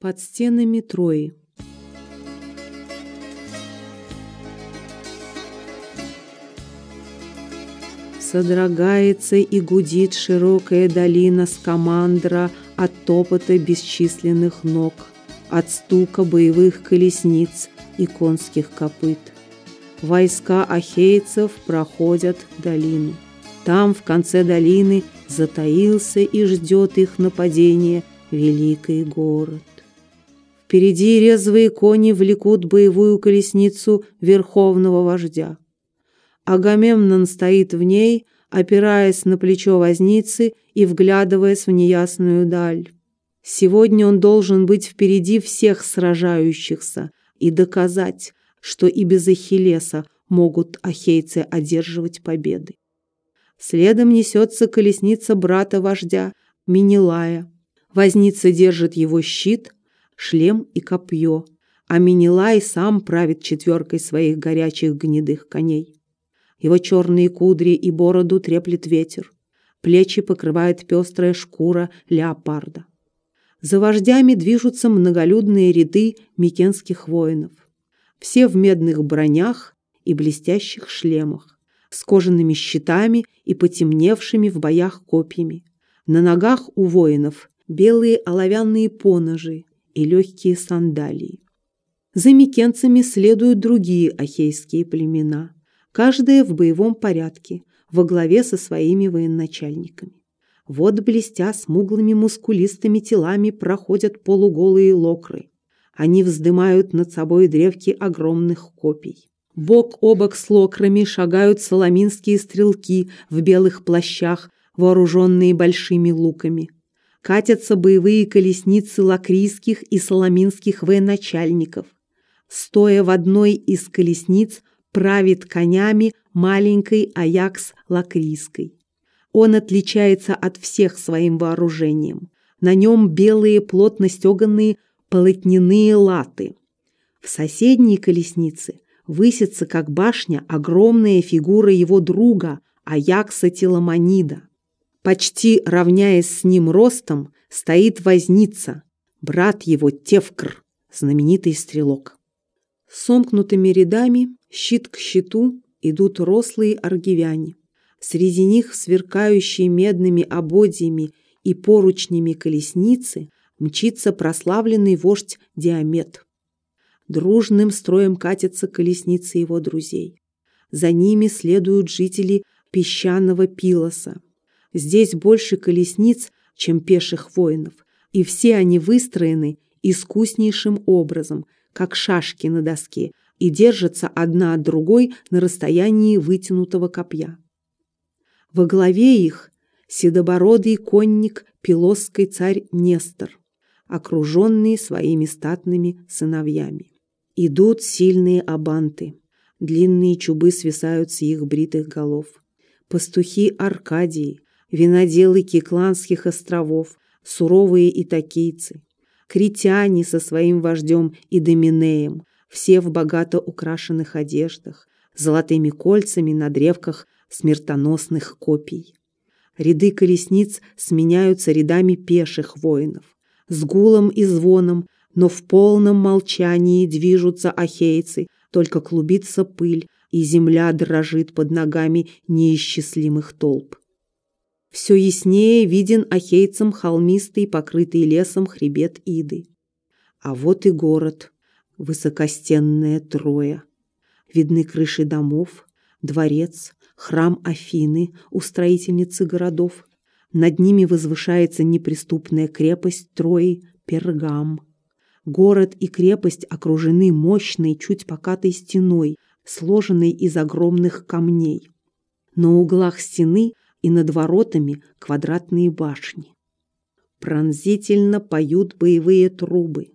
Под стенами Трои. Содрогается и гудит широкая долина Скамандра от топота бесчисленных ног, от стука боевых колесниц и конских копыт. Войска ахейцев проходят долину. Там, в конце долины, затаился и ждет их нападение великий город. Впереди резвые кони влекут боевую колесницу верховного вождя. Агамемнон стоит в ней, опираясь на плечо возницы и вглядываясь в неясную даль. Сегодня он должен быть впереди всех сражающихся и доказать, что и без Ахиллеса могут ахейцы одерживать победы. Следом несется колесница брата вождя Минилая. Возница держит его щит, шлем и копье, а Минилай сам правит четверкой своих горячих гнедых коней. Его черные кудри и бороду треплет ветер. Плечи покрывает пестрая шкура леопарда. За вождями движутся многолюдные ряды микенских воинов. Все в медных бронях и блестящих шлемах, с кожаными щитами и потемневшими в боях копьями. На ногах у воинов белые оловянные поножи и легкие сандалии. За микенцами следуют другие ахейские племена – каждая в боевом порядке, во главе со своими военачальниками. Вот, блестя смуглыми мускулистыми телами, проходят полуголые локры. Они вздымают над собой древки огромных копий. Бок о бок с локрами шагают соломинские стрелки в белых плащах, вооруженные большими луками. Катятся боевые колесницы лакрийских и соломинских военачальников. Стоя в одной из колесниц, правит конями маленькой Аякс Лакрийской. Он отличается от всех своим вооружением. На нем белые плотно стеганные полотняные латы. В соседней колеснице высится, как башня, огромная фигура его друга Аякса Теламонида. Почти равняясь с ним ростом, стоит возница, брат его Тевкр, знаменитый стрелок. Сомкнутыми рядами Щит к щиту идут рослые аргивяне. Среди них сверкающие медными ободьями и поручнями колесницы мчится прославленный вождь Диамет. Дружным строем катятся колесницы его друзей. За ними следуют жители песчаного Пилоса. Здесь больше колесниц, чем пеших воинов, и все они выстроены искуснейшим образом, как шашки на доске, и держатся одна от другой на расстоянии вытянутого копья. Во главе их седобородый конник Пилосский царь Нестор, окруженный своими статными сыновьями. Идут сильные абанты, длинные чубы свисают с их бритых голов. Пастухи Аркадии, виноделы Кикланских островов, суровые итакийцы, критяне со своим вождем Идоминеем, все в богато украшенных одеждах, золотыми кольцами на древках смертоносных копий. Ряды колесниц сменяются рядами пеших воинов. С гулом и звоном, но в полном молчании движутся ахейцы, только клубится пыль, и земля дрожит под ногами неисчислимых толп. Все яснее виден ахейцам холмистый, покрытый лесом хребет Иды. А вот и город, высокостенная Троя. Видны крыши домов, дворец, храм Афины, устроительницы городов. Над ними возвышается неприступная крепость Трои Пергам. Город и крепость окружены мощной, чуть покатой стеной, сложенной из огромных камней. На углах стены и над воротами квадратные башни. Пронзительно поют боевые трубы.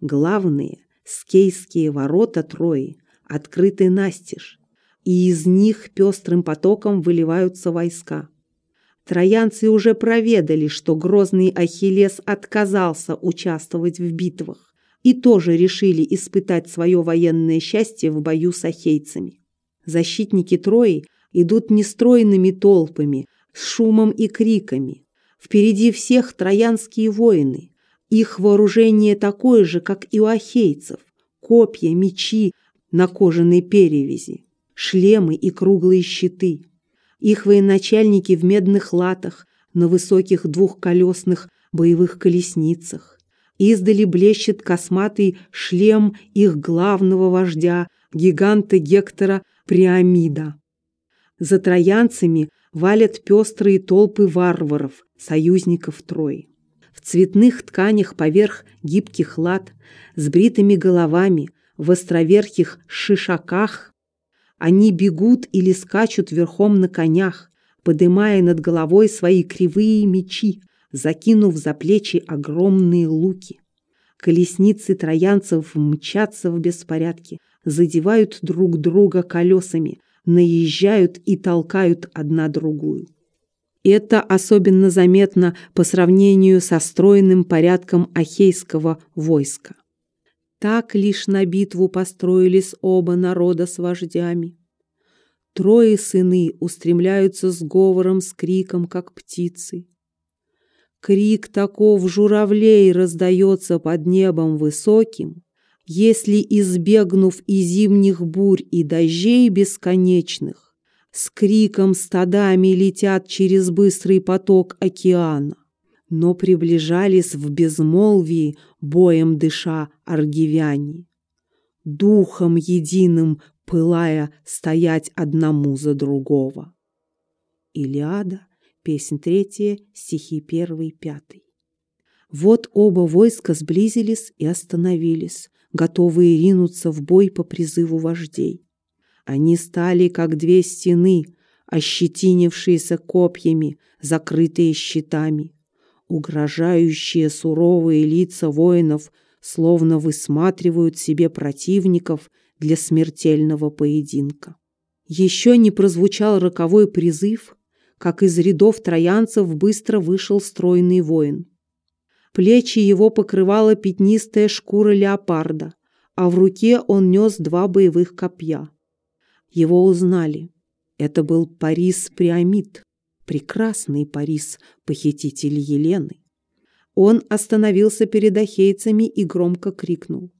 Главные Скейские ворота Трои открыты настежь, и из них пестрым потоком выливаются войска. Троянцы уже проведали, что грозный Ахиллес отказался участвовать в битвах и тоже решили испытать свое военное счастье в бою с ахейцами. Защитники Трои идут нестройными толпами, с шумом и криками. Впереди всех троянские воины, Их вооружение такое же, как и у ахейцев. Копья, мечи на кожаной перевязи, шлемы и круглые щиты. Их военачальники в медных латах, на высоких двухколесных боевых колесницах. Издали блещет косматый шлем их главного вождя, гиганта Гектора Приамида. За троянцами валят пестрые толпы варваров, союзников Трои. В цветных тканях поверх гибких лад, с бритыми головами, в островерхих шишаках, они бегут или скачут верхом на конях, подымая над головой свои кривые мечи, закинув за плечи огромные луки. Колесницы троянцев мчатся в беспорядке, задевают друг друга колесами, наезжают и толкают одна другую. Это особенно заметно по сравнению со стройным порядком ахейского войска. Так лишь на битву построились оба народа с вождями. Трое сыны устремляются с говором, с криком, как птицы. Крик таков журавлей раздается под небом высоким, если, избегнув и зимних бурь, и дождей бесконечных, с криком стадами летят через быстрый поток океана. Но приближались в безмолвии, боем дыша аргивяне. Духом единым пылая стоять одному за другого. Илиада, песнь третья, стихи первый, пятый. Вот оба войска сблизились и остановились, готовые ринуться в бой по призыву вождей. Они стали, как две стены, ощетинившиеся копьями, закрытые щитами. Угрожающие суровые лица воинов словно высматривают себе противников для смертельного поединка. Еще не прозвучал роковой призыв, как из рядов троянцев быстро вышел стройный воин. Плечи его покрывала пятнистая шкура леопарда, а в руке он нес два боевых копья. Его узнали. Это был Парис Приамид, прекрасный Парис, похититель Елены. Он остановился перед ахейцами и громко крикнул.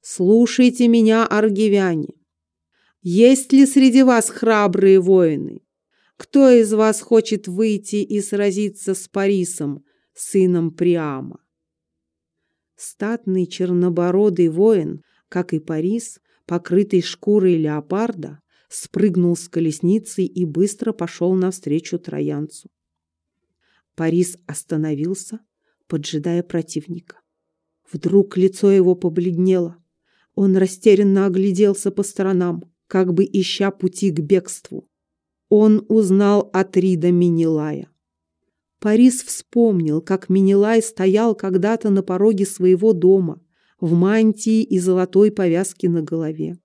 «Слушайте меня, аргивяне! Есть ли среди вас храбрые воины? Кто из вас хочет выйти и сразиться с Парисом, сыном Приама. Статный чернобородый воин, как и Парис, покрытый шкурой леопарда, спрыгнул с колесницы и быстро пошел навстречу троянцу. Парис остановился, поджидая противника. Вдруг лицо его побледнело. Он растерянно огляделся по сторонам, как бы ища пути к бегству. Он узнал Атрида Минилая. Парис вспомнил, как Минилай стоял когда-то на пороге своего дома, в мантии и золотой повязке на голове.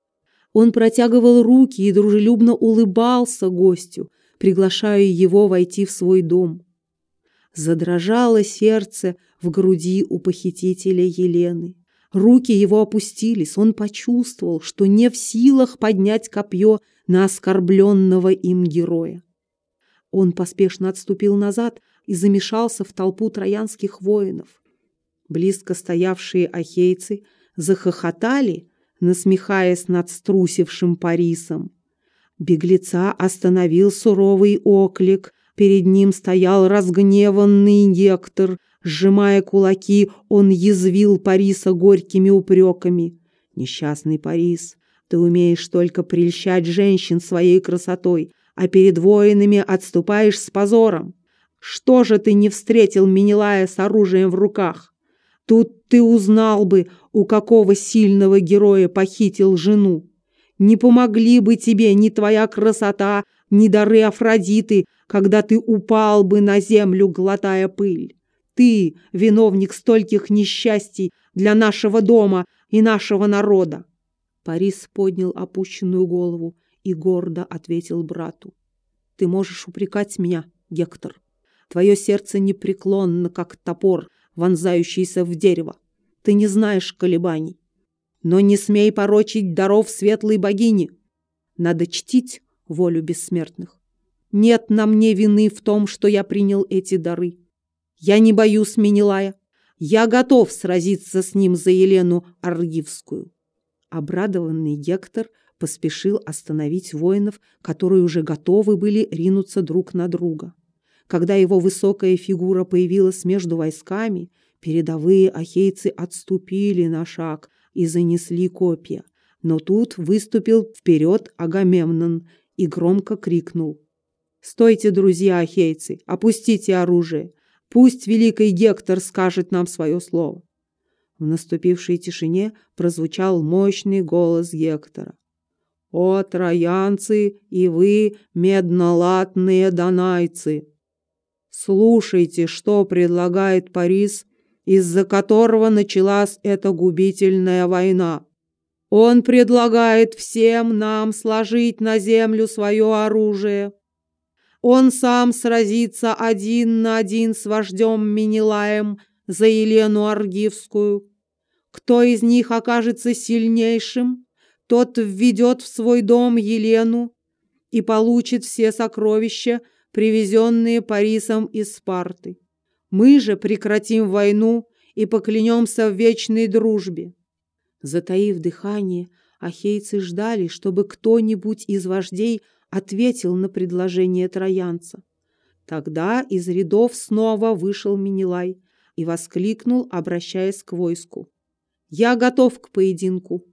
Он протягивал руки и дружелюбно улыбался гостю, приглашая его войти в свой дом. Задрожало сердце в груди у похитителя Елены. Руки его опустились, он почувствовал, что не в силах поднять копье на оскорбленного им героя. Он поспешно отступил назад, и замешался в толпу троянских воинов. Близко стоявшие ахейцы захохотали, насмехаясь над струсившим Парисом. Беглеца остановил суровый оклик, перед ним стоял разгневанный Гектор, сжимая кулаки, он язвил Париса горькими упреками. «Несчастный Парис, ты умеешь только прельщать женщин своей красотой, а перед воинами отступаешь с позором. Что же ты не встретил Менелая с оружием в руках? Тут ты узнал бы, у какого сильного героя похитил жену. Не помогли бы тебе ни твоя красота, ни дары Афродиты, когда ты упал бы на землю, глотая пыль. Ты — виновник стольких несчастий для нашего дома и нашего народа. Парис поднял опущенную голову и гордо ответил брату. Ты можешь упрекать меня, Гектор. Твое сердце непреклонно, как топор, вонзающийся в дерево. Ты не знаешь колебаний. Но не смей порочить даров светлой богини. Надо чтить волю бессмертных. Нет на мне вины в том, что я принял эти дары. Я не боюсь Менелая. Я готов сразиться с ним за Елену Аргивскую. Обрадованный Гектор поспешил остановить воинов, которые уже готовы были ринуться друг на друга. Когда его высокая фигура появилась между войсками, передовые ахейцы отступили на шаг и занесли копья. Но тут выступил вперед Агамемнон и громко крикнул. «Стойте, друзья ахейцы, опустите оружие! Пусть великий Гектор скажет нам свое слово!» В наступившей тишине прозвучал мощный голос Гектора. «О, троянцы и вы, меднолатные донайцы! Слушайте, что предлагает Парис, из-за которого началась эта губительная война. Он предлагает всем нам сложить на землю свое оружие. Он сам сразится один на один с вождем Минилаем за Елену Аргивскую. Кто из них окажется сильнейшим, тот введет в свой дом Елену и получит все сокровища, привезенные Парисом из Спарты. Мы же прекратим войну и поклянемся в вечной дружбе. Затаив дыхание, ахейцы ждали, чтобы кто-нибудь из вождей ответил на предложение троянца. Тогда из рядов снова вышел Минилай и воскликнул, обращаясь к войску. «Я готов к поединку.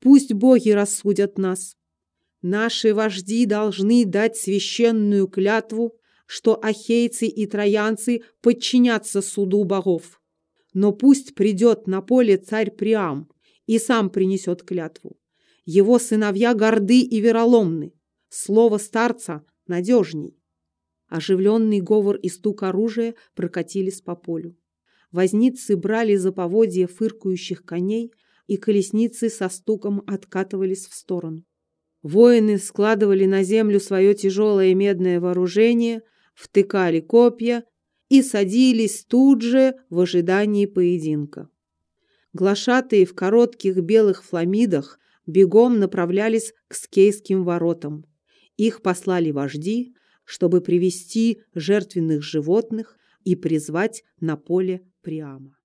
Пусть боги рассудят нас. Наши вожди должны дать священную клятву, что ахейцы и троянцы подчинятся суду богов. Но пусть придет на поле царь Приам и сам принесет клятву. Его сыновья горды и вероломны. Слово старца надежней. Оживленный говор и стук оружия прокатились по полю. Возницы брали за поводья фыркающих коней, и колесницы со стуком откатывались в сторону. Воины складывали на землю свое тяжелое медное вооружение, втыкали копья и садились тут же в ожидании поединка. Глашатые в коротких белых фламидах бегом направлялись к скейским воротам. Их послали вожди, чтобы привести жертвенных животных и призвать на поле Приама.